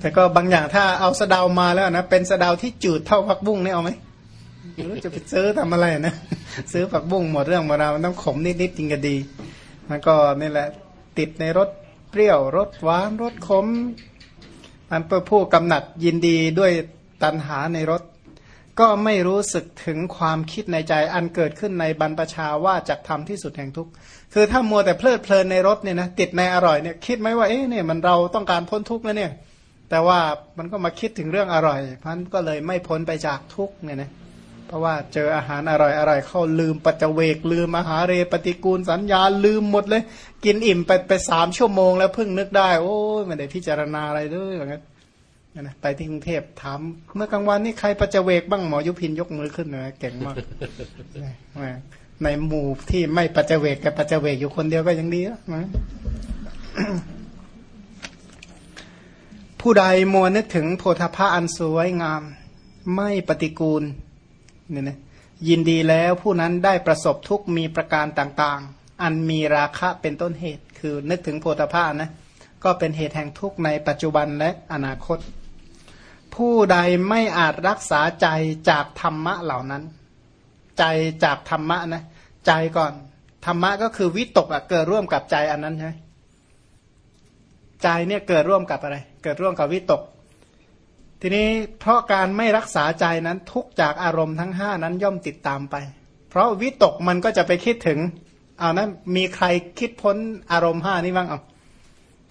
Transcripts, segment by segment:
แต่ก็บางอย่างถ้าเอาสะดามาแล้วนะเป็นสะดาที่จืดเท่าผักบุ้งเนี่ยเอาไหมไม่รู้จะไปซื้อทำอะไรนะซื้อผักบุ้งหมดเรื่องหมดราวมันต้องขมนิดๆจริงก็ดีแล้วก็นี่แหละติดในรสเปรี้ยวรสหวานรสขมอันเพื่อผู้กำหนัดยินดีด้วยตัณหาในรสก็ไม่รู้สึกถึงความคิดในใจอันเกิดขึ้นในบรรพชาว่าจากทำที่สุดแห่งทุกข์คือถ้ามัวแต่เพลิดเพลินในรสเนี่ยนะติดในอร่อยเนี่ยคิดไหมว่าเอ๊ะเนี่ยมันเราต้องการพ้นทุกข์แล้วเนี่ย แต่ว่ามันก็มาคิดถึงเรื่องอร่อยพันก็เลยไม่พ้นไปจากทุกเนี่ยนะเพราะว่าเจออาหารอร่อยอร่อยเข้าลืมปัจเจเวกลืมอาหาเรปฏิกูลสัญญาลืมหมดเลย กินอิ่มไปไปสามชั่วโมงแล้วเพิ่งนึกได้ โอ้ยไม่ได้พิจารณาอะไรด้วยอย่างนั้นนะไปที่กรุงเทพถามเมื่อกลางวันนี่ใครปัจเจเวกบ้างหมอยุพินยกมือขึ้นเลยเก่งมากในหมู่ที่ไม่ปัจเจเวกกับปัจเจเวกอยู่คนเดียวก็ยังดีนะ ผู้ใดมัวนึกถึงโพธาภาอันสวยงาม ไม่ปฏิกูลเนี่ยนะยินดีแล้วผู้นั้นได้ประสบทุกมีประการต่างๆ อันมีราคะเป็นต้นเหตุ คือนึกถึงโพธาภานะก็เป็นเหตุแห่งทุกข์ในปัจจุบันและอนาคต ผู้ใดไม่อาจรักษาใจจากธรรมะเหล่านั้น ใจจากธรรมะนะใจก่อนธรรมะก็คือวิตกอะเกิดร่วมกับใจอันนั้นใช่ไหมใจเนี่ยเกิดร่วมกับอะไร เกิดร่วมกับวิตก ทีนี้เพราะการไม่รักษาใจนั้นทุกจากอารมณ์ทั้งห้านั้นย่อมติดตามไป เพราะวิตกมันก็จะไปคิดถึงเอานะมีใครคิดพ้นอารมณ์ห้านี้บ้างเอา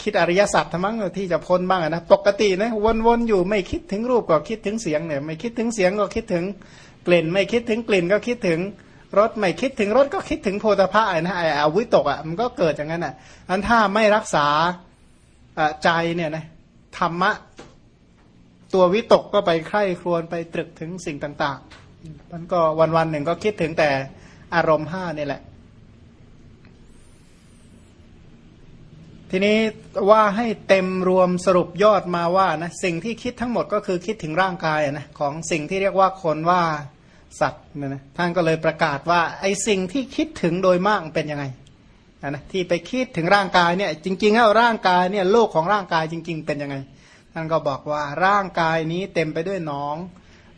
คิดอริยสัจทั้งมั้งที่จะพ้นบ้างนะปกตินะวนๆอยู่ไม่คิดถึงรูปก็คิดถึงเสียงเนี่ย ไม่คิดถึงเสียงก็คิดถึงกลิ่น ไม่คิดถึงกลิ่นก็คิดถึงรสไม่คิดถึงรสก็คิดถึงโพธาภะนะไอ้อวิตกอะมันก็เกิดอย่างนั้นอะอันถ้าไม่รักษาใจเนี่ยนะ ธรรมะ ตัววิตกก็ไปใคร่ครวญไปตรึกถึงสิ่งต่าง ๆ มันก็วันวันหนึ่งก็คิดถึงแต่อารมณ์ห้านี่แหละ ทีนี้ว่าให้เต็มรวมสรุปยอดมาว่านะสิ่งที่คิดทั้งหมดก็คือคิดถึงร่างกายนะของสิ่งที่เรียกว่าคนว่าสัตว์นะนะท่านก็เลยประกาศว่าไอ้สิ่งที่คิดถึงโดยมากเป็นยังไง นะที่ไปคิดถึงร่างกายเนี่ยจริงๆแล้วร่างกายเนี่ยโลกของร่างกายจริง ๆ เป็นยังไงท่านก็บอกว่าร่างกายนี้เต็มไปด้วยหนอง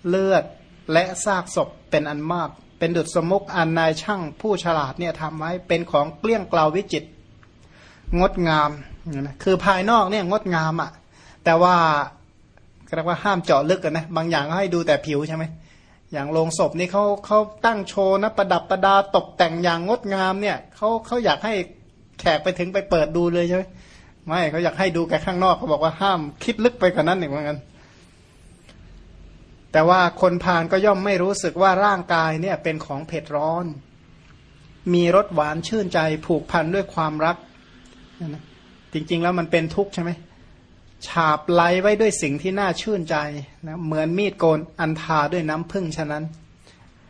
เลือดและซากศพเป็นอันมาก เป็นดุจสมุกอันนายช่างผู้ฉลาดเนี่ยทำไว้เป็นของเกลี้ยงกล่าวิจิตงดงามนะคือภายนอกเนี่ยงดงามอะ่ะแต่ว่าเรียกว่าห้ามเจาะลึกกันนะบางอย่างก็ให้ดูแต่ผิวใช่ไหม อย่างโรงศพนี่เขาเขาตั้งโชว์นะประดับประดาตกแต่งอย่างงดงามเนี่ยเขาเขาอยากให้แขกไปถึงไปเปิดดูเลยใช่ไหมไม่เขาอยากให้ดูแค่ข้างนอกเขาบอกว่าห้ามคิดลึกไปกว่านั้นอีกเหมือนกันแต่ว่าคนพานก็ย่อมไม่รู้สึกว่าร่างกายเนี่ยเป็นของเผ็ดร้อน มีรสหวานชื่นใจผูกพันด้วยความรัก จริง ๆ แล้วมันเป็นทุกข์ใช่ไหม ฉาบไล้ไว้ด้วยสิ่งที่น่าชื่นใจนะเหมือนมีดโกนอันทาด้วยน้ำพึ่งฉะนั้น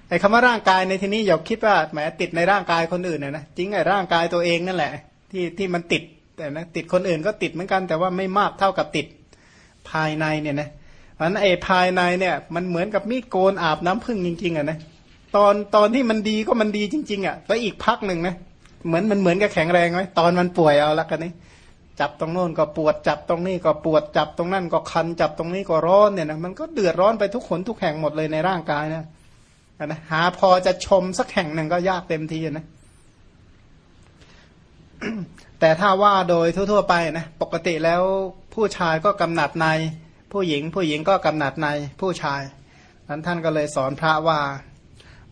ไอ้คำว่าร่างกายในที่นี้อย่าคิดว่าแหมติดในร่างกายคนอื่นนะจริงไอ้ร่างกายตัวเองนั่นแหละ ที่ที่มันติดแต่นะติดคนอื่นก็ติดเหมือนกัน แต่ว่าไม่มากเท่ากับติดภายในเนี่ยนะเพราะนั้นไอ้ภายในเนี่ยมันเหมือนกับมีดโกนอาบน้ำพึ่งจริง ๆอะนะตอนตอนที่มันดีก็มันดีจริง ๆ อะแล้วอีกพักหนึ่งนะเหมือนมันเหมือนกับแข็งแรงไหมตอนมันป่วยเอาละกันนี่ จับตรงโน้นก็ปวดจับตรงนี้ก็ปวดจับตรงนั่นก็คันจับตรงนี้ก็ร้อนเนี่ยนะมันก็เดือดร้อนไปทุกขนทุกแห่งหมดเลยในร่างกายนะนะหาพอจะชมสักแห่งหนึ่งก็ยากเต็มทีนะแต่ถ้าว่าโดยทั่ว ๆ ไปนะปกติแล้วผู้ชายก็กำหนัดใน ผู้หญิงผู้หญิงก็กำหนัดในผู้ชายนั้นท่านก็เลยสอนพระว่า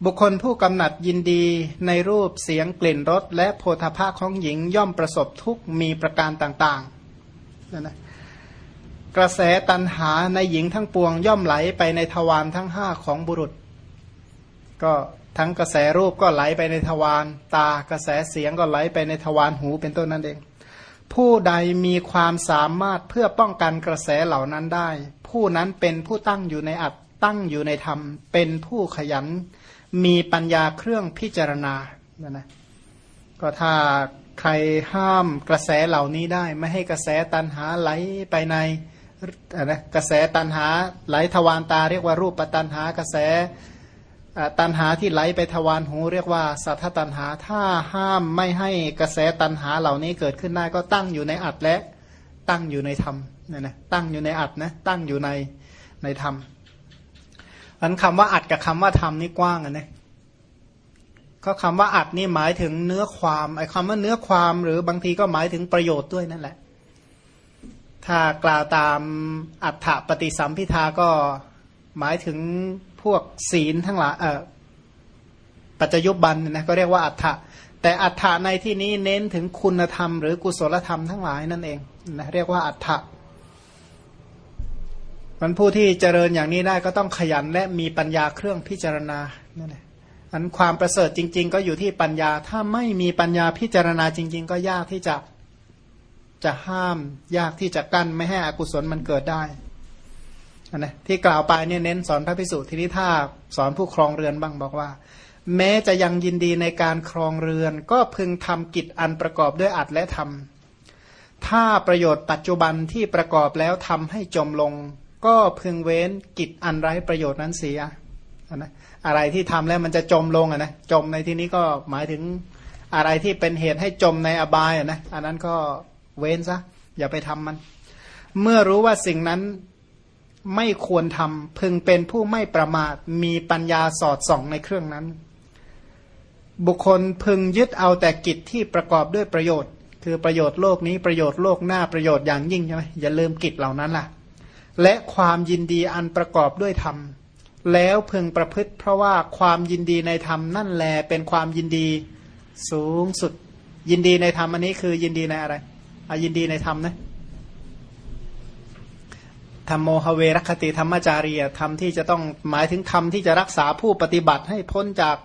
บุคคลผู้กำหนัดยินดีในรูปเสียงกลิ่นรสและโพธาภาของหญิงย่อมประสบทุกมีประการต่างๆนะนะกระแสตันหาในหญิงทั้งปวงย่อมไหลไปในทวารทั้งห้าของบุรุษ ก็ทั้งกระแสรูปก็ไหลไปในทวารตากระแสเสียงก็ไหลไปในทวารหูเป็นต้นนั่นเอง ผู้ใดมีความสามารถเพื่อป้องกันกระแสเหล่านั้นได้ ผู้นั้นเป็นผู้ตั้งอยู่ในอัตตั้งอยู่ในธรรม เป็นผู้ขยัน มีปัญญาเครื่องพิจารณานะนะก็ถ้าใครห้ามกระแสเหล่านี้ได้ ไม่ให้กระแสตันหาไหลไปในนะกระแสตันหาไหลทวารตาเรียกว่ารูปปัตันหากระแสตันหาที่ไหลไปทวารหูเรียกว่าสัทธตันหาถ้าห้ามไม่ให้กระแสตันหาเหล่านี้เกิดขึ้นได้ก็ตั้งอยู่ในอัดและตั้งอยู่ในธรรมเนี่ยนะตั้งอยู่ในอัดนะตั้งอยู่ในในธรรม อันคำว่าอัดกับคำว่าธรรมนี่กว้างอะนะก็คำว่าอัดนี่หมายถึงเนื้อความไอ้คำว่าเนื้อความหรือบางทีก็หมายถึงประโยชน์ด้วยนั่นแหละ ถ้ากล่าวตามอัฏฐปฏิสัมพิทาก็หมายถึงพวกศีลทั้งหลายเออปัจจยุบันนะก็เรียกว่าอัฏฐะแต่อัฏฐะในที่นี้เน้นถึงคุณธรรมหรือกุศลธรรมทั้งหลายนั่นเองนะเรียกว่าอัฏฐะ มันผู้ที่เจริญอย่างนี้ได้ก็ต้องขยันและมีปัญญาเครื่องพิจารณานั่นแหละอันความประเสริฐจริง ๆ ก็อยู่ที่ปัญญา ถ้าไม่มีปัญญาพิจารณาจริง ๆ ก็ยากที่จะจะห้ามยากที่จะกั้นไม่ให้อกุศลมันเกิดได้นะที่กล่าวไปเนี่ยเน้นสอนพระพิสุทีนี้ถ้าสอนผู้ครองเรือนบ้างบอกว่า แม้จะยังยินดีในการครองเรือน ก็พึงทำกิจอันประกอบด้วยอัดและทำถ้าประโยชน์ปัจจุบันที่ประกอบแล้วทำให้จมลง ก็พึงเว้นกิจอันไร้ประโยชน์นั้นเสียนะอะไรที่ทำแล้วมันจะจมลงอะนะจมในที่นี้ก็หมายถึงอะไรที่เป็นเหตุให้จมในอบายอะนะอันนั้นก็เว้นซะอย่าไปทำมัน เมื่อรู้ว่าสิ่งนั้นไม่ควรทำพึงเป็นผู้ไม่ประมาทมีปัญญาสอดส่องในเครื่องนั้น บุคคลพึงยึดเอาแต่กิจที่ประกอบด้วยประโยชน์ คือประโยชน์โลกนี้ประโยชน์โลกหน้าประโยชน์อย่างยิ่งใช่ไหมอย่าลืมกิจเหล่านั้นล่ะ และความยินดีอันประกอบด้วยธรรม แล้วพึงประพฤติเพราะว่าความยินดีในธรรมนั่นแลเป็นความยินดีสูงสุด ยินดีในธรรมอันนี้คือยินดีในอะไรอายินดีในธรรมนะธรรมโมหเวรคติธรรมจารีธรรมที่จะต้องหมายถึงธรรมที่จะรักษาผู้ปฏิบัติให้พ้นจาก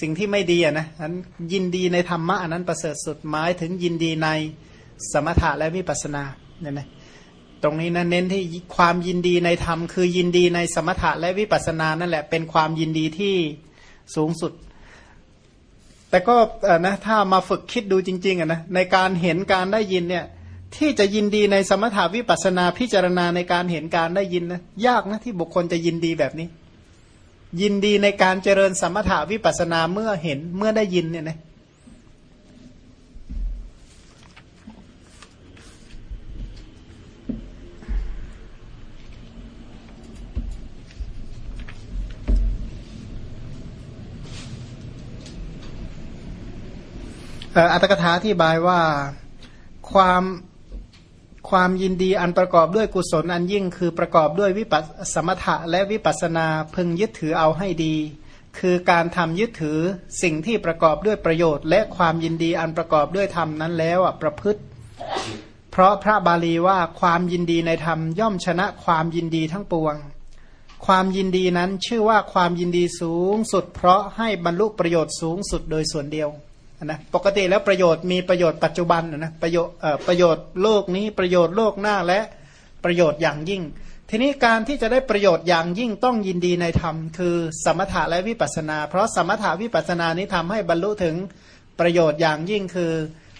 สิ่งที่ไม่ดีนะนั้นยินดีในธรรมะอันนั้นประเสริฐสุดหมายถึงยินดีในสมถะและวิปัสนาเนี่ยนะ ตรงนี้นะเน้นที่ความยินดีในธรรม คือยินดีในสมถะและวิปัสสนานั่นแหละเป็นความยินดีที่สูงสุด แต่ก็นะถ้ามาฝึกคิดดูจริงๆนะในการเห็นการได้ยินเนี่ยที่จะยินดีในสมถาวิปัสนาพิจารณาในการเห็นการได้ยินนะยากนะที่บุคคลจะยินดีแบบนี้ ยินดีในการเจริญสมถาวิปัสนาเมื่อเห็นเมื่อได้ยินเนี่ยนะ อัตถกถาที่บายว่าความความยินดีอันประกอบด้วยกุศลอันยิ่งคือประกอบด้วยวิปัสสมถะและวิปัสนาพึงยึดถือเอาให้ดี คือการทำยึดถือสิ่งที่ประกอบด้วยประโยชน์ และความยินดีอันประกอบด้วยธรรมนั้นแล้วประพฤติ เพราะพระบาลีว่าความยินดีในธรรมย่อมชนะความยินดีทั้งปวง ความยินดีนั้นชื่อว่าความยินดีสูงสุด เพราะให้บรรลุประโยชน์สูงสุดโดยส่วนเดียว นะปกติแล้วประโยชน์มีประโยชน์ปัจจุบันนะประโยชน์ประโยชน์โลกนี้ประโยชน์โลกหน้าและประโยชน์อย่างยิ่ง ทีนี้การที่จะได้ประโยชน์อย่างยิ่งต้องยินดีในธรรม คือสมถะและวิปัสนา เพราะสมถะวิปัสนานี้ทำให้บรรลุถึงประโยชน์อย่างยิ่งคือ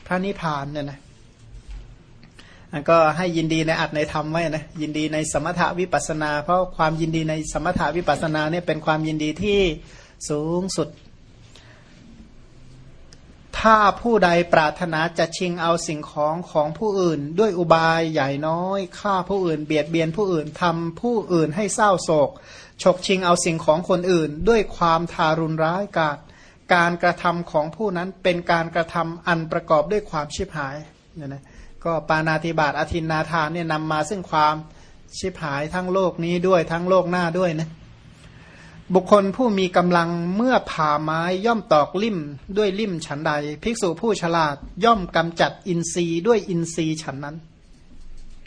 พระนิพพานเนี่ยนะก็ให้ยินดีในอัตในธรรมไว้นะยินดีในสมถะวิปัสนา เพราะความยินดีในสมถะวิปัสนาเนี่ยเป็นความยินดีที่สูงสุด ถ้าผู้ใดปรารถนาจะชิงเอาสิ่งของของผู้อื่น ด้วยอุบายใหญ่น้อยฆ่าผู้อื่น เบียดเบียนผู้อื่นทำผู้อื่นให้เศร้าโศก ฉกชิงเอาสิ่งของคนอื่น ด้วยความทารุณร้ายกาศการกระทำของผู้นั้นเป็นการกระทำอันประกอบด้วยความชิบหายเนี่ยนะก็ปานาธิบาตอธินนาทานเนี่ยนำมาซึ่งความชิบหายทั้งโลกนี้ด้วยทั้งโลกหน้าด้วยนะ บุคคลผู้มีกำลังเมื่อผ่าไม้ย่อมตอกลิ่มด้วยลิ่มฉันใด ภิกษุผู้ฉลาดย่อมกำจัดอินทรีย์ด้วยอินทรีย์ฉันนั้น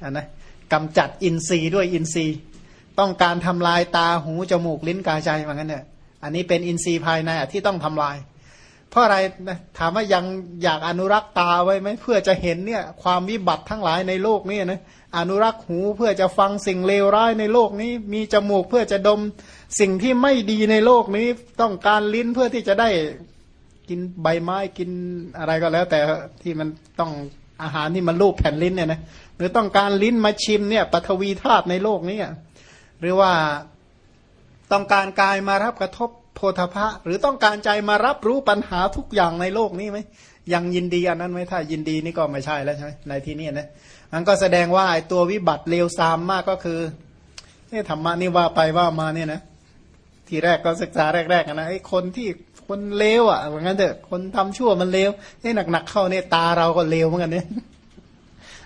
อันนะกำจัดอินทรีย์ด้วยอินทรีย์ ต้องการทำลายตาหูจมูกลิ้นกายใจเหมือนกันเนี่ยอันนี้เป็นอินทรีย์ภายในที่ต้องทำลาย เพราะอะไรนะถามว่ายังอยากอนุรักษ์ตาไว้ไหมเพื่อจะเห็นเนี่ยความวิบัติทั้งหลายในโลกนี้นะ อนุรักษ์หูเพื่อจะฟังสิ่งเลวร้ายในโลกนี้ มีจมูกเพื่อจะดมสิ่งที่ไม่ดีในโลกนี้ ต้องการลิ้นเพื่อที่จะได้กินใบไม้กินอะไรก็แล้ว แต่ที่มันต้องอาหารที่มันลูบแผ่นลิ้นเนี่ยนะหรือต้องการลิ้นมาชิมเนี่ยปฐวีธาตุในโลกนี้หรือว่าต้องการกายมารับกระทบโพธพะ หรือต้องการใจมารับรู้ปัญหาทุกอย่างในโลกนี้ไหมยังยินดีอันนั้นไหมถ้ายินดีนี่ก็ไม่ใช่แล้วใช่ไหมในที่นี้นะ อันก็แสดงว่าไอ้ตัววิบัติเลวทรามมากก็คือเนี่ยธรรมะนี่ว่าไปว่ามาเนี่ยนะทีแรกก็ศึกษาแรกๆนะไอ้คนที่คนเลวอะเหมือนกันเถอะคนทำชั่วมันเลวไอ้หนักๆเข้าเนี่ยตาเราก็เลวเหมือนกันเนี่ย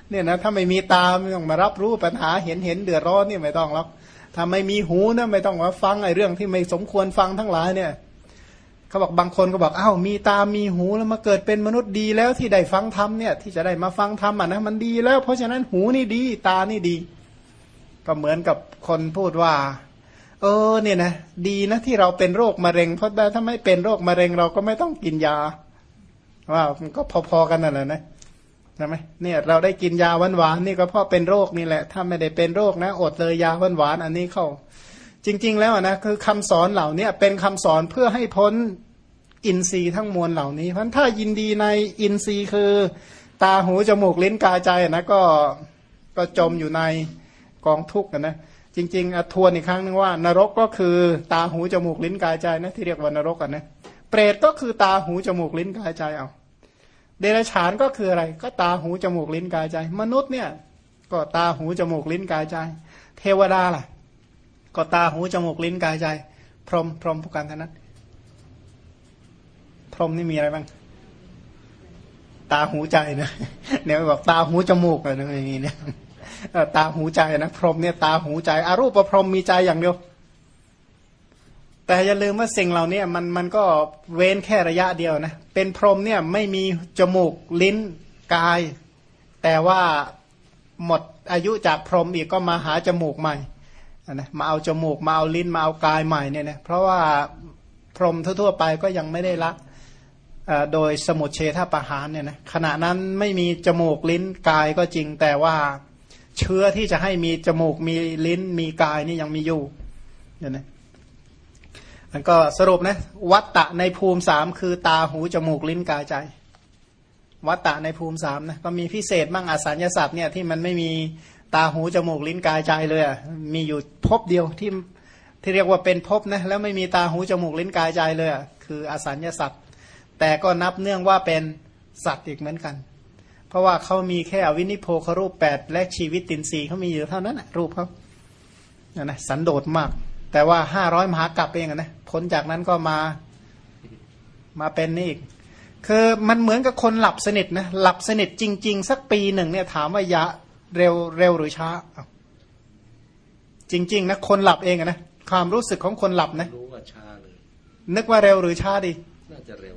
เนี่ยนะถ้าไม่มีตาไม่ต้องมารับรู้ปัญหาเห็นเห็นเดือดร้อนเนี่ยไม่ต้องหรอกถ้าไม่มีหูนะไม่ต้องมาฟังไอ้เรื่องที่ไม่สมควรฟังทั้งหลายเนี่ย เขาบอกบางคนก็บอกอ้าวมีตา มีหูแล้วมาเกิดเป็นมนุษย์ดีแล้วที่ได้ฟังธรรมเนี่ยที่จะได้มาฟังธรรมอะนะมันดีแล้ว เพราะฉะนั้นหูนี่ดีตานี่ดี ก็เหมือนกับคนพูดว่า เออเนี่ยนะดีนะที่เราเป็นโรคมะเร็ง เพราะถ้าไม่เป็นโรคมะเร็งเราก็ไม่ต้องกินยา ว่ามันก็พอๆกันนั่นแหละนะใช่ไหมเนี่ยเราได้กินยาหวานหวานนี่ก็เพราะเป็นโรคนี่แหละ ถ้าไม่ได้เป็นโรคนะ อดเลยยาหวานหวานอันนี้เข้า จริง ๆ แล้วนะคือคำสอนเหล่านี้เป็นคำสอนเพื่อให้พ้นอินทรีย์ทั้งมวลเหล่านี้เพราะถ้ายินดีในอินทรีย์คือ ตาหูจมูกลิ้นกายใจนะก็ก็จมอยู่ในกองทุกข์นะจริง ๆอทวนอีกครั้งนึงว่า นรกก็คือตาหูจมูกลิ้นกายใจนะที่เรียกว่านรกกันนะเปรตก็คือตาหูจมูกลิ้นกายใจเอา เดรัจฉานก็คืออะไร ก็ตาหูจมูกลิ้นกายใจ มนุษย์เนี่ย ก็ตาหูจมูกลิ้นกายใจ เทวดาล่ะ ก็ตาหูจมูกลิ้นกายใจ พรหมพรหมผู้การท่านั้นพรหมนี่มีอะไรบ้าง ตาหูใจนะเนี่ยบอกตาหูจมูกอะไรอย่างนี้เนี่ยตาหูใจนะพรหมเนี่ยตาหูใจอารูปประพรหมมีใจอย่างเดียว แต่อย่าลืมว่าสิ่งเหล่านี้มันมันก็เว้นแค่ระยะเดียวนะเป็นพรหมเนี่ยไม่มีจมูกลิ้นกาย แต่ว่าหมดอายุจากพรหมอีกก็มาหาจมูกใหม่ นะมาเอาจมูกมาเอาลิ้นมาเอากายใหม่เนี่ยนะเพราะว่าพรหมทั่วๆไปก็ยังไม่ได้ละโดยสมุทเฉทประหารเนี่ยนะขณะนั้นไม่มีจมูกลิ้นกายก็จริงแต่ว่าเชื้อที่จะให้มีจมูกมีลิ้นมีกายนี่ยังมีอยู่เนี่ยนะมันก็สรุปนะวัตตะในภูมิสามคือตาหูจมูกลิ้นกายใจ วัตตะในภูมิสามนะก็มีพิเศษมั่งอสัญญาสัตว์เนี่ยที่มันไม่มี ตาหูจมูกลิ้นกายใจเลยมีอยู่พบเดียวที่ที่เรียกว่าเป็นพบนะแล้วไม่มีตาหูจมูกลิ้นกายใจเลยคืออสัญญาสัตว์แต่ก็นับเนื่องว่าเป็นสัตว์อีกเหมือนกัน เพราะว่าเขามีแค่อวินิโพครูปแปดและชีวิตตินรีเขามีอยู่เท่านั้นนะรูปเขานะนะสันโดษมาก แต่ว่าห้าร้อยมหากรัปเองนะพ้นจากนั้นก็มามาเป็นนี่อีกคือมันเหมือนกับคนหลับสนิทนะหลับสนิทจริง ๆ สักปีหนึ่งเนี่ยถามว่ายะ เร็วเร็วหรือช้า จริง ๆ นะ คนหลับเองนะความรู้สึกของคนหลับนะรู้ว่าช้าเลยนึกว่าเร็วหรือช้าดีน่าจะเร็ว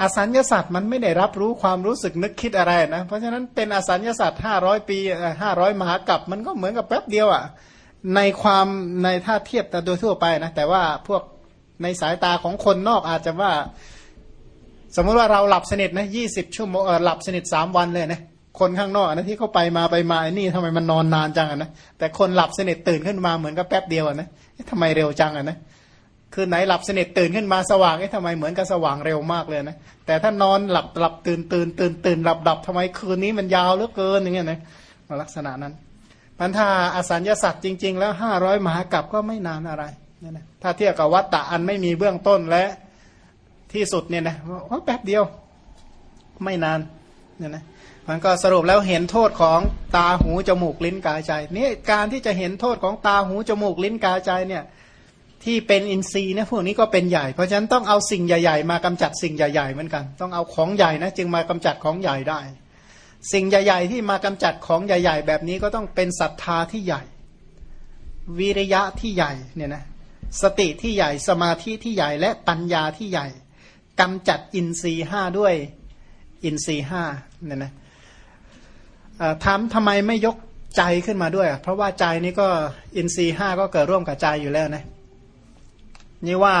อสัญญาสัตว์มันไม่ได้รับรู้ความรู้สึกนึกคิดอะไรนะ เพราะฉะนั้นเป็นอสัญญาสัตว์ห้าร้อยปีห้าร้อยมหากรัปมันก็เหมือนกับแป๊บเดียวอะ่ะในความในถ้าเทียบแต่โดยทั่วไปนะ แต่ว่าพวกในสายตาของคนนอกอาจจะว่า สมมติว่าเราหลับสนิทนะยี่สิบชั่วโมงหลับสนิทสามวันเลยนะ คนข้างนอกนะที่เขาไปมาไปมาไอ้นี่ทำไมมันนอนนานจังอะนะแต่คนหลับสนิทตื่นขึ้นมาเหมือนกับแป๊บเดียวอะนะทำไมเร็วจังอะนะคือไหนหลับสนิทตื่นขึ้นมาสว่างไอ้ทำไมเหมือนกับสว่างเร็วมากเลยนะแต่ถ้านอนหลับหลับตื่นตื่นตื่นตื่นหลับหลับทำไมคืนนี้มันยาวเหลือเกินอย่างเงี้ยนะลักษณะนั้นมันถ้าอสัญญาสัตว์จริง ๆ แล้วห้าร้อยมหากรัปก็ไม่นานอะไรเนี่ยนะถ้าเทียบกับวัตตะอันไม่มีเบื้องต้นและที่สุดเนี่ยนะว่าแป๊บเดียว ไม่นานเนี่ยนะ มันก็สรุปแล้วเห็นโทษของตาหูจมูกลิ้นกายใจนี่การที่จะเห็นโทษของตาหูจมูกลิ้นกายใจเนี่ยที่เป็นอินทรีย์นะพวกนี้ก็เป็นใหญ่ เพราะฉะนั้นต้องเอาสิ่งใหญ่ ๆ มากำจัดสิ่งใหญ่ๆเหมือนกัน ต้องเอาของใหญ่นะจึงมากำจัดของใหญ่ได้ สิ่งใหญ่ ๆ ที่มากำจัดของใหญ่ ๆ แบบนี้ก็ต้องเป็นศรัทธาที่ใหญ่ วิริยะที่ใหญ่เนี่ยนะสติที่ใหญ่สมาธิที่ใหญ่และปัญญาที่ใหญ่กำจัดอินทรีย์ห้าด้วยอินทรีย์ห้าเนี่ยนะ ถามทำไมไม่ยกใจขึ้นมาด้วย เพราะว่าใจนี้ก็อินทรีห้าก็เกิดร่วมกับใจอยู่แล้วนะนี่ว่า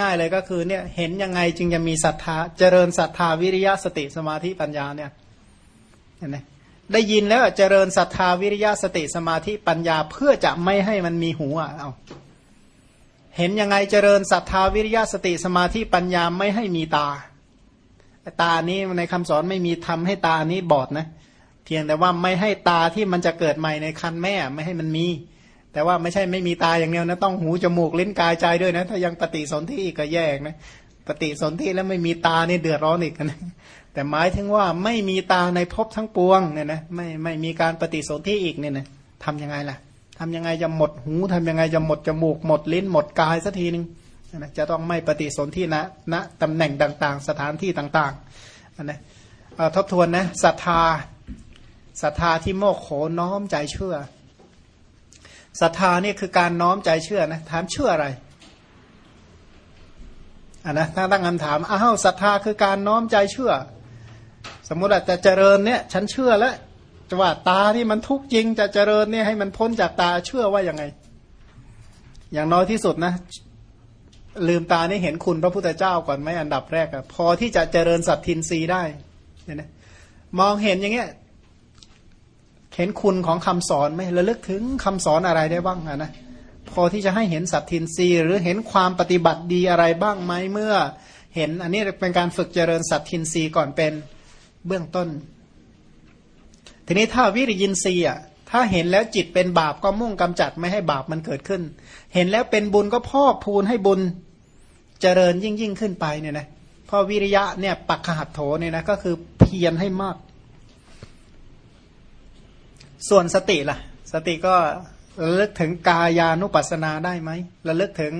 ง่ายๆเลยก็คือเนี่ยเห็นยังไงจึงจะมีศรัทธาเจริญศรัทธาวิริยะสติสมาธิปัญญาเนี่ยเห็นไหมได้ยินแล้วเจริญศรัทธาวิริยะสติสมาธิปัญญาเพื่อจะไม่ให้มันมีหูอะเอาเห็นยังไงเจริญศรัทธาวิริยะสติสมาธิปัญญาไม่ให้มีตา ตานี้ในคำสอนไม่มีทำให้ตานี้บอดนะเเพียงแต่ว่าไม่ให้ตาที่มันจะเกิดใหม่ในคันแม่ไม่ให้มันมี แต่ว่าไม่ใช่ไม่มีตาอย่างเดียวนะต้องหูจมูกลิ้นกายใจด้วยนะถ้ายังปฏิสนธิก็แยกนะปฏิสนธิแล้วไม่มีตานี่เดือดร้อนอีกนะแต่หมายถึงว่าไม่มีตาในภพทั้งปวงเนี่ยนะไม่ไม่มีการปฏิสนธิอีกเนี่ยนะทำยังไงล่ะทำยังไงจะหมดหูทำยังไงจะหมดจมูกหมดลิ้นหมดกายสักทีหนึ่งนะจะต้องไม่ปฏิสนธินะณตำแหน่งต่างๆ สถานที่ต่างๆนะทบทวนนะศรัทธา ศรัทธาที่โมกโขน้อมใจเชื่อศรัทธานี่คือการน้อมใจเชื่อนะถามเชื่ออะไรอ่านะถ้าตั้งคำถามอ้าวศรัทธาคือการน้อมใจเชื่อ สมมติอาจจะเจริญเนี่ย ฉันเชื่อแล้วจะว่าตาที่มันทุกข์จริงจะเจริญเนี่ยให้มันพ้นจากตาเชื่อว่ายังไง อย่างน้อยที่สุดนะ ลืมตานี่เห็นคุณพระพุทธเจ้าก่อนไหมอันดับแรกอะพอที่จะเจริญสัตทินรีได้เนี่ยนะมองเห็นอย่างเงี้ย เห็นคุณของคำสอนไหมระลึกถึงคำสอนอะไรได้บ้างนะพอที่จะให้เห็นสัตทินรีหรือเห็นความปฏิบัติดีอะไรบ้างไหมเมื่อ เห็นอันนี้เป็นการฝึกเจริญสัตทินรีก่อนเป็นเบื้องต้น ทีนี้ถ้าวิริยินรีอะถ้าเห็นแล้วจิตเป็นบาปก็มุ่งกำจัดไม่ให้บาปมันเกิดขึ้น เห็นแล้วเป็นบุญก็พอกพูนให้บุญเจริญยิ่งยิ่งขึ้นไปเนี่ยนะพอวิริยะเนี่ยปักขหัตโถเนี่ยนะก็คือเพียรให้มาก ส่วนสติล่ะ สติก็ระลึกถึงกายานุปัสสนาได้ไหมระลึกถึง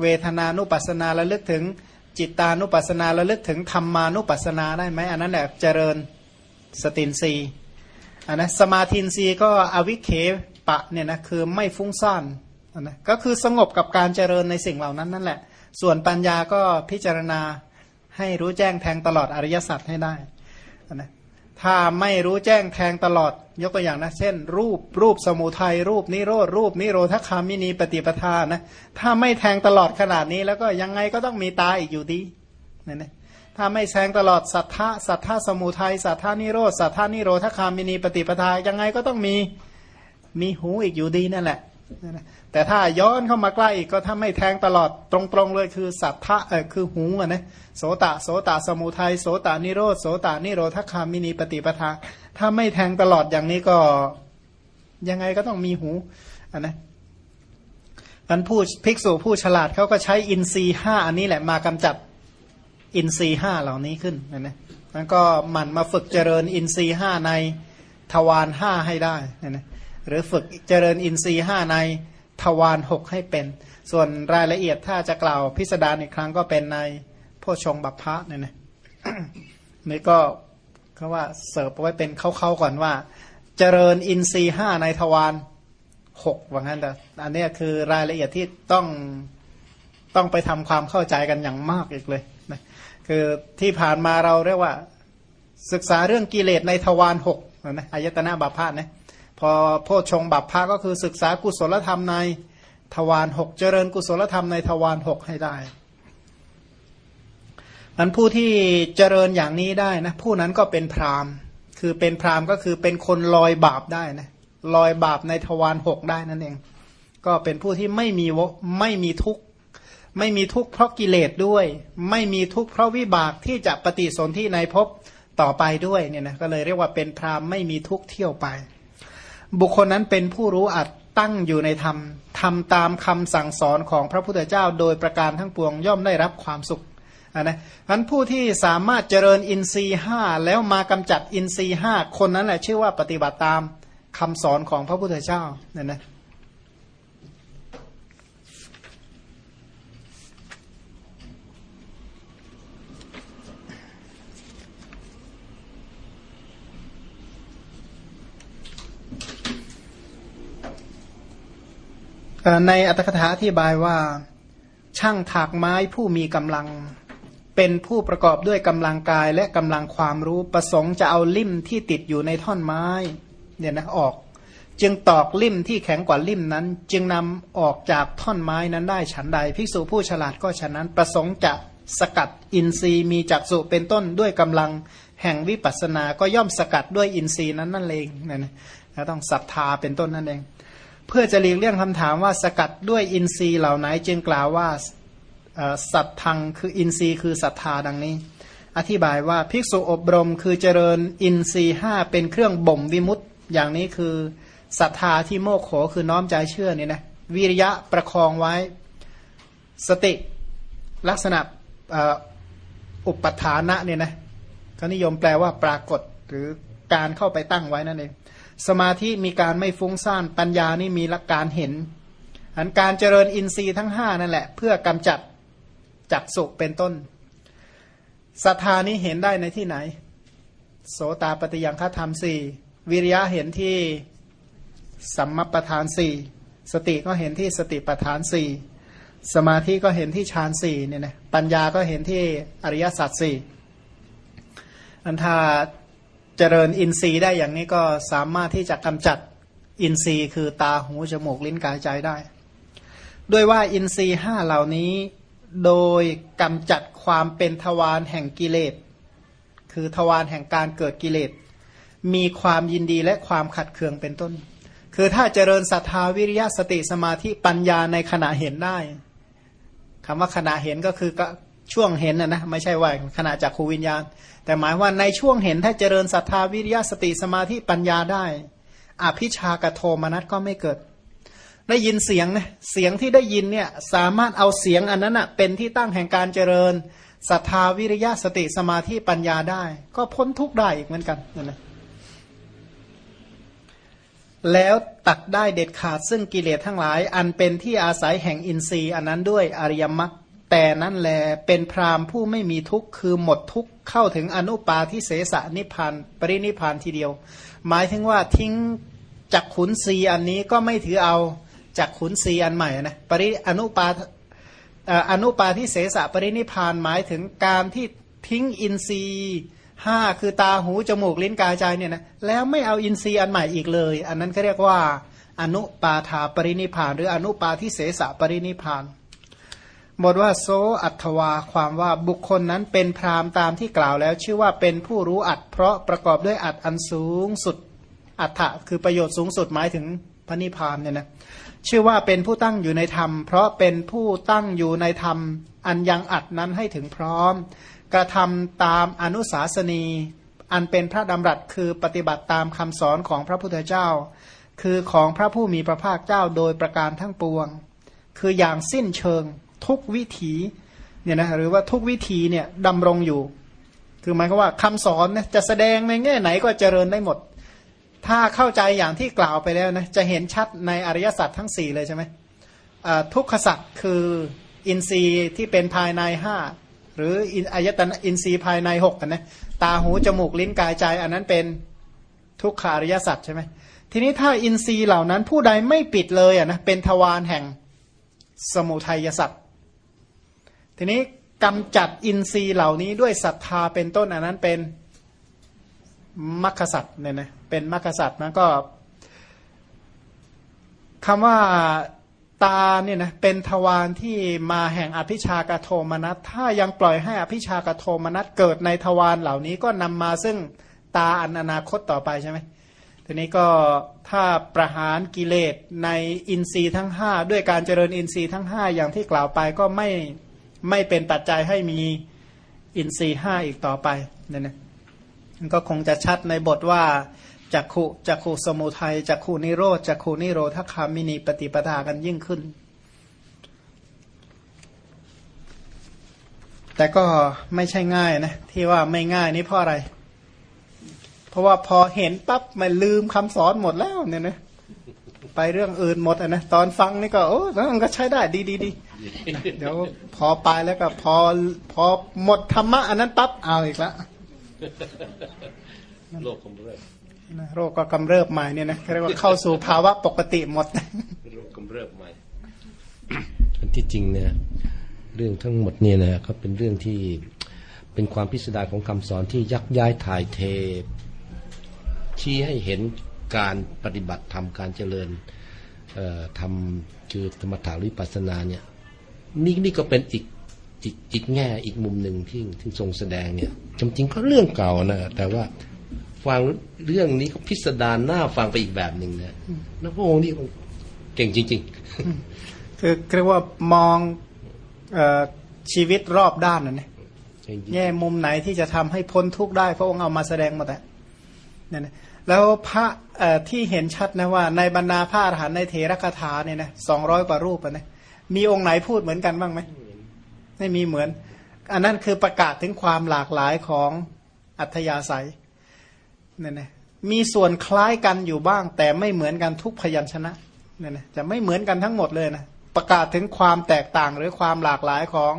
เวทนานุปัสสนาระลึกถึงจิตานุปัสสนาระลึกถึงธรรมานุปัสสนาได้ไหมอันนั้นแหละเจริญสตินรีอันนะสมาธินรีก็อวิเคปะเนี่ยนะคือไม่ฟุ้งซ่านอันนะก็คือสงบกับการเจริญในสิ่งเหล่านั้นนั่นแหละ ส่วนปัญญาก็พิจารณาให้รู้แจ้งแทงตลอดอริยสัจให้ได้อันนะ ถ้าไม่รู้แจ้งแทงตลอด ยกตัวอย่างนะเช่น รูปรูปสมุทัยรูปนิโรธรูปนิโรธคามินีปฏิปทานะถ้าไม่แทงตลอดขนาดนี้แล้วก็ยังไงก็ต้องมีตาอีกอยู่ดีนี่นะถ้าไม่แทงตลอดสัทธาสัทธาสมุทัยสัทธานิโรธสัทธานิโรธคามินีปฏิปทายังไงก็ต้องมีมีหูอีกอยู่ดีนั่นแหละ แต่ถ้าย้อนเข้ามาใกล้อีกก็ถ้าไม่แทงตลอดตรงๆเลยคือสัทธะเออคือหูอะนะโสตะโสตะสมุทัยโสตานิโรธโสตานิโรธคามินีปฏิปทา ถ้าไม่แทงตลอดอย่างนี้ก็ยังไงก็ต้องมีหูอะนะอันผู้ภิกษุผู้ฉลาดเขาก็ใช้อินทรีห้าอันนี้แหละมากำจัดอินทรีห้าเหล่านี้ขึ้นนะนะมันก็หมั่นมาฝึกเจริญอินทรีห้าในทวารห้าให้ได้นะนะ หรือฝึกเจริญอินทรีห้าในทวารหกให้เป็น ส่วนรายละเอียดถ้าจะกล่าวพิสดารอีกครั้งก็เป็นในโพชงบัพพะเนี่ยนะนี่ก็เขาว่าเสิร์ฟไว้เป็นเข้าๆก่อนว่า เจริญอินทรีห้าในทวารหกว่างั้นแต่อันนี้คือรายละเอียดที่ต้องต้องไปทำความเข้าใจกันอย่างมากอีกเลยนะคือที่ผ่านมาเราเรียกว่า ศึกษาเรื่องกิเลสในทวารหกนะอายตนะบัพพะนะ พอโพชงบัพพาก็คือศึกษากุศลธรรมในทวารหกเจริญกุศลธรรมในทวารหกให้ได้นั้นผู้ที่เจริญอย่างนี้ได้นะผู้นั้นก็เป็นพรามคือเป็นพรามก็คือเป็นคนลอยบาปได้นะลอยบาปในทวารหกได้นั่นเอง ก็เป็นผู้ที่ไม่มีไม่มีทุกข์ไม่มีทุกข์เพราะกิเลสด้วย ไม่มีทุกข์เพราะวิบากที่จะปฏิสนธิในภพต่อไปด้วยเนี่ยนะก็เลยเรียกว่าเป็นพรามไม่มีทุกข์เที่ยวไป บุคคลนั้นเป็นผู้รู้อัดตั้งอยู่ในธรรมทำตามคำสั่งสอนของพระพุทธเจ้า โดยประการทั้งปวงย่อมได้รับความสุขนนะนั้นผู้ที่สามารถเจริญอินทรีห้าแล้วมากำจัดอินทรีห้าคนนั้นแหละชื่อว่าปฏิบัติตามคำสอนของพระพุทธเจ้าเนี่ยนะ ในอัตถกถาที่บายว่าช่างถากไม้ผู้มีกำลัง เป็นผู้ประกอบด้วยกำลังกายและกำลังความรู้ประสงค์จะเอาลิ่มที่ติดอยู่ในท่อนไม้เนี่ยนะออก จึงตอกลิ่มที่แข็งกว่าลิ่มนั้น จึงนำออกจากท่อนไม้นั้นได้ฉันใดภิกษุผู้ฉลาดก็ฉะนั้นประสงค์จะสกัดอินทรีย์มีจักสุเป็นต้นด้วยกำลังแห่งวิปัสสนา ก็ย่อมสกัดด้วยอินทรีย์นั้นนั่นเองนะนะต้องศรัทธาเป็นต้นนั่นเอง เพื่อจะเลียงเลี่ยงคำถามว่าสกัดด้วยอินทรีย์เหล่าไหน จึงกล่าวว่าสัตทังคืออินทรีย์คือศรัทธาดังนี้ อธิบายว่าภิกษุอบรมคือเจริญอินทรีย์ห้าเป็นเครื่องบ่มวิมุตต์อย่างนี้คือศรัทธาที่โมกโขคือน้อมใจเชื่อนี่นะวิริยะประคองไว้สติลักษณะอุปทานะเนี่ยนะเขานิยมแปลว่าปรากฏหรือการเข้าไปตั้งไว้นั่นเอง สมาธิมีการไม่ฟุ้งซ่านปัญญานี่มีลักการเห็นอันการเจริญอินทรีย์ทั้งห้านั่นแหละ เพื่อกำจัดจักสุเป็นต้นศรัทธานี้เห็นได้ในที่ไหน โสตาปฏิยังฆธรรมสี่วิริยะเห็นที่สัมมปทานสี่สติก็เห็นที่สติปทานสี่สมาธิก็เห็นที่ฌานสี่เนี่ยนะปัญญาก็เห็นที่อริยสัจสี่อันถ้า เจริญอินทรีย์ได้อย่างนี้ก็สามารถที่จะกำจัดอินทรีย์คือตาหูจมูกลิ้นกายใจได้ ด้วยว่าอินทรีย์ห้าเหล่านี้โดยกำจัดความเป็นทวารแห่งกิเลส คือทวารแห่งการเกิดกิเลส มีความยินดีและความขัดเคืองเป็นต้น คือถ้าเจริญศรัทธาวิริยะสติสมาธิปัญญาในขณะเห็นได้คำว่าขณะเห็นก็คือก็ ช่วงเห็นนะนะไม่ใช่ว่าขณะจากขูวิญญาณ แต่หมายว่าในช่วงเห็นถ้าเจริญศรัทธาวิริยะสติสมาธิปัญญาได้อภิชากโทมนัสก็ไม่เกิด ได้ยินเสียงนะเสียงที่ได้ยินเนี่ยสามารถเอาเสียงอันนั้นนะเป็นที่ตั้งแห่งการเจริญศรัทธาวิริยะสติสมาธิปัญญาได้ ก็พ้นทุกข์ได้อีกเหมือนกันนั่นแหละแล้วตัดได้เด็ดขาดซึ่งกิเลสทั้งหลาย อันเป็นที่อาศัยแห่งอินทรีย์ อันนั้นด้วยอริยมรรค แต่นั้นแลเป็นพราหมณ์ผู้ไม่มีทุกข์คือหมดทุกข์เข้าถึงอนุปาทิเสสนิพพานปรินิพพานทีเดียว หมายถึงว่าทิ้งจากอินทรีย์อันนี้ก็ไม่ถือเอาจากอินทรีย์อันใหม่นะปริอนุปาอนุปาทิเสสปรินิพพานหมายถึงการที่ทิ้งอินทรีย์ห้าคือตาหูจมูกลิ้นกายใจเนี่ยนะแล้วไม่เอาอินทรีย์อันใหม่อีกเลย อันนั้นเขาเรียกว่า อนุปาธาปรินิพาน หรืออนุปาทิเสสปรินิพาน บทว่าโซอัตวาความว่าบุคคลนั้นเป็นพรามตามที่กล่าวแล้ว ชื่อว่าเป็นผู้รู้อัดเพราะประกอบด้วยอัดอันสูงสุด อัฏฐะคือประโยชน์สูงสุดหมายถึงพระนิพพานเนี่ยนะชื่อว่าเป็นผู้ตั้งอยู่ในธรรม เพราะเป็นผู้ตั้งอยู่ในธรรม อันยังอัดนั้นให้ถึงพร้อม กระทำตามอนุสาสนี อันเป็นพระดำรัสคือปฏิบัติตามคำสอนของพระพุทธเจ้า คือของพระผู้มีพระภาคเจ้าโดยประการทั้งปวง คืออย่างสิ้นเชิง ทุกวิถีเนี่ยนะหรือว่าทุกวิถีเนี่ยดำรงอยู่ คือหมายความว่าคำสอนเนี่ยจะแสดงในแง่ไหนก็เจริญได้หมด ถ้าเข้าใจอย่างที่กล่าวไปแล้วนะจะเห็นชัดในอริยสัจทั้งสี่เลยใช่ไหมทุกขสัจคืออินทรีย์ที่เป็นภายในห้าหรืออายตนะอินทรีย์ภายในหกกันนะตาหูจมูกลิ้นกายใจ อันนั้นเป็นทุกขาริยสัจใช่ไหมทีนี้ถ้าอินทรีย์เหล่านั้นผู้ใดไม่ปิดเลยอะนะเป็นทวารแห่งสมุทัยสัจ ทีนี้กำจัดอินทรีย์เหล่านี้ด้วยศรัทธาเป็นต้นอันนั้นเป็นมัคคสัตเนี่ยนะเป็นมัคคสัตนะก็คำว่าตาเนี่ยนะเป็นทวารที่มาแห่งอภิชากโทมนัสถ้ายังปล่อยให้อภิชากโทมนัสเกิดในทวารเหล่านี้ก็นำมาซึ่งตาอันอนาคตต่อไปใช่ไหมทีนี้ก็ถ้าประหารกิเลสในอินทรีย์ทั้งห้าด้วยการเจริญอินทรีย์ทั้งห้าอย่างที่กล่าวไปก็ไม่ ไม่เป็นปัจจัยให้มีอินทรีห้าอีกต่อไปเนี่ยนะมันก็คงจะชัดในบทว่าจักขุจักขุสมุทัยจักขุนิโรธจักขุนิโรธคามินีปฏิปทากันยิ่งขึ้น แต่ก็ไม่ใช่ง่ายนะที่ว่าไม่ง่ายนี่เพราะอะไร เพราะว่าพอเห็นปั๊บมันลืมคำสอนหมดแล้วเนี่ยนะไปเรื่องอื่นหมดนะตอนฟังนี่ก็โอ้มันก็ใช้ได้ดีดีดี เดี๋ยวพอไปแล้วก็พอพอหมดธรรมะอันนั้นปั๊บเอาอีกแล้วโรคกำเริบโรคก็กำเริบใหม่เนี่ยนะเรียกว่าเข้าสู่ภาวะปกติหมดโรคกำเริบใหม่อันที่จริงเนี่ยเรื่องทั้งหมดเนี่ยนะเขาเป็นเรื่องที่เป็นความพิสดารของคำสอนที่ยักย้ายถ่ายเทชี้ให้เห็นการปฏิบัติทำการเจริญทำคือธรรมถาวิปัสสนาเนี่ย นี่นี่ก็เป็นอีกอีกอีกแง่อีกมุมหนึ่งที่ที่ทรงแสดงเนี่ยจริงๆก็เรื่องเก่านะแต่ว่าฟังเรื่องนี้ก็พิสดารหน้าฟังไปอีกแบบหนึ่งนะแล้วพระองค์นี่เก่งจริง ๆ คือเรียกว่ามองอชีวิตรอบด้านนั่นเองแง่มุมไหนที่จะทำให้พ้นทุกข์ได้ พระองค์เอามาแสดงหมดแต่นั่นแล้วพระที่เห็นชัดนะว่าในบรรดาพระอรหันต์ในเถรคาถาเนี่ยนะสองร้อยกว่ารูปนะ มีองค์ไหนพูดเหมือนกันบ้างไหมไม่มีเหมือน อันนั้นคือประกาศถึงความหลากหลายของอัธยาศัยเนี่ยนะมีส่วนคล้ายกันอยู่บ้าง แต่ไม่เหมือนกันทุกพยัญชนะเนี่ยนะจะไม่เหมือนกันทั้งหมดเลยนะประกาศถึงความแตกต่างหรือความหลากหลายของ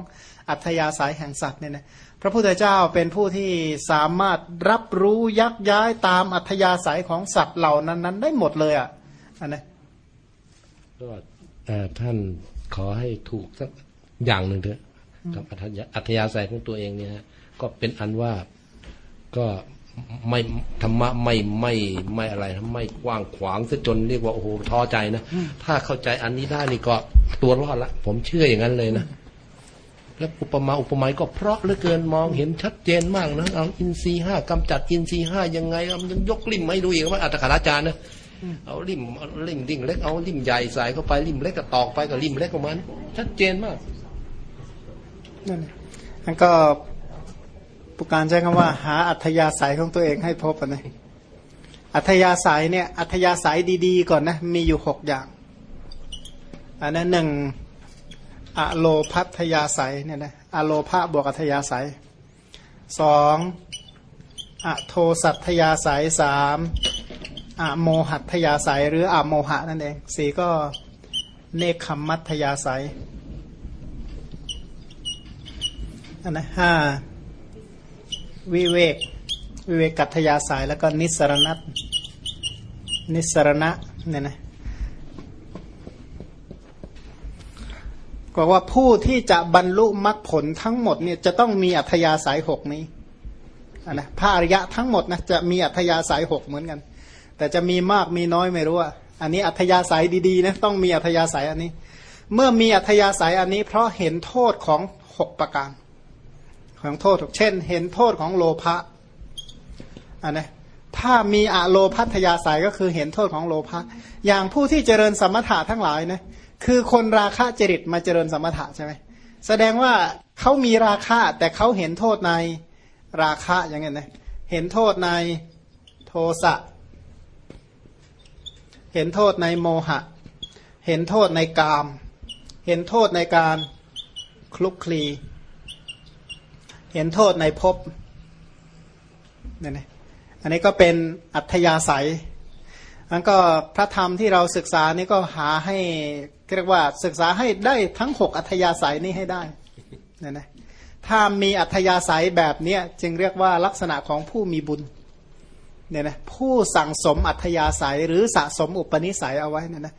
อัธยาศัยแห่งสัตว์เนี่ยนะพระพุทธเจ้าเป็นผู้ที่สามารถรับรู้ยักย้ายตามอัธยาศัยของสัตว์เหล่านั้น ๆ ได้หมดเลยอะอันนะก็เอ่อท่าน ขอให้ถูกสักอย่างหนึ่งเถอะกับอัธยาอัธยาศัยของตัวเองเนี่ยฮะก็เป็นอันว่าก็ไม่ธรรมะไม่ไม่ไม่อะไรไม่กว้างขวางซะจนเรียกว่าโอ้โหท้อใจนะถ้าเข้าใจอันนี้ได้นี่ก็ตัวรอดละ ผมเชื่ออย่างนั้นเลยนะแล้วอุปมาอุปไมยก็เพราะเหลือเกินมองเห็นชัดเจนมากนะเอาอินทรีห้ากำจัดอินทรีห้ายังไงมันยกลิ่มให้ดูอีกว่าอัตถคาราจารย์นะ เอาลิ่มเอาลิ่มดิ่งเล็กเอาลิ่มใหญ่ใส่เข้าไปลิ่มเล็กก็ตอกไปกับลิ่มเล็กของมันชัดเจนมากนั่นแหละนั่นก็ปุการใช้คำว่า หาอัธยาศัยของตัวเองให้พบนะอัธยาศัยเนี่ย อัธยาศัยดีๆ ก่อนนะ มีอยู่หกอย่าง อันนั้นหนึ่งอโลพัทยาศัยเนี่ยนะอโลภะบวกอัธยาศัยสองอโทสัทยาศัยสาม อโมหัตยาศัยหรืออโมหะนั่นเองสี่ก็เนคขมัตยาศัยอันนะห้าวิเวก วิเวกัตยาสายแล้วก็นิสรณัตนิสรณะเนี่ยนะก็ว่าผู้ที่จะบรรลุมรรคผลทั้งหมดเนี่ยจะต้องมีอัธยาสายหกนี้อันนะพระอริยะทั้งหมดนะจะมีอัธยาสายหกเหมือนกัน แต่จะมีมากมีน้อยไม่รู้อะอันนี้อัธยาศัยดีๆนะต้องมีอัธยาศัยอันนี้ เมื่อมีอัธยาศัยอันนี้ เพราะเห็นโทษของหกประการ ของโทษเช่น เห็นโทษของโลภะอันนะถ้ามีอะโลพัทยาศัยก็คือเห็นโทษของโลภะอย่างผู้ที่เจริญสมถะทั้งหลายนะคือคนราคะจริตมาเจริญสมถะใช่ไหมแสดงว่าเขามีราคะแต่เขาเห็นโทษในราคะอย่างเงี้ยนะเห็นโทษในโทสะ เห็นโทษในโมหะ เห็นโทษในกาม เห็นโทษในการคลุกคลี เห็นโทษในภพเนี่ยนะอันนี้ก็เป็นอัธยาศัยมันก็พระธรรมที่เราศึกษานี่ก็หาให้เรียกว่าศึกษาให้ได้ทั้งหกอัธยาศัยนี้ให้ได้เนี่ยนะถ้ามีอัธยาศัยแบบเนี้ยจึงเรียกว่าลักษณะของผู้มีบุญ เนี่ยนะผู้สั่งสมอัธยาศัยหรือสะสมอุปนิสัยเอาไว้เนี่ยนะ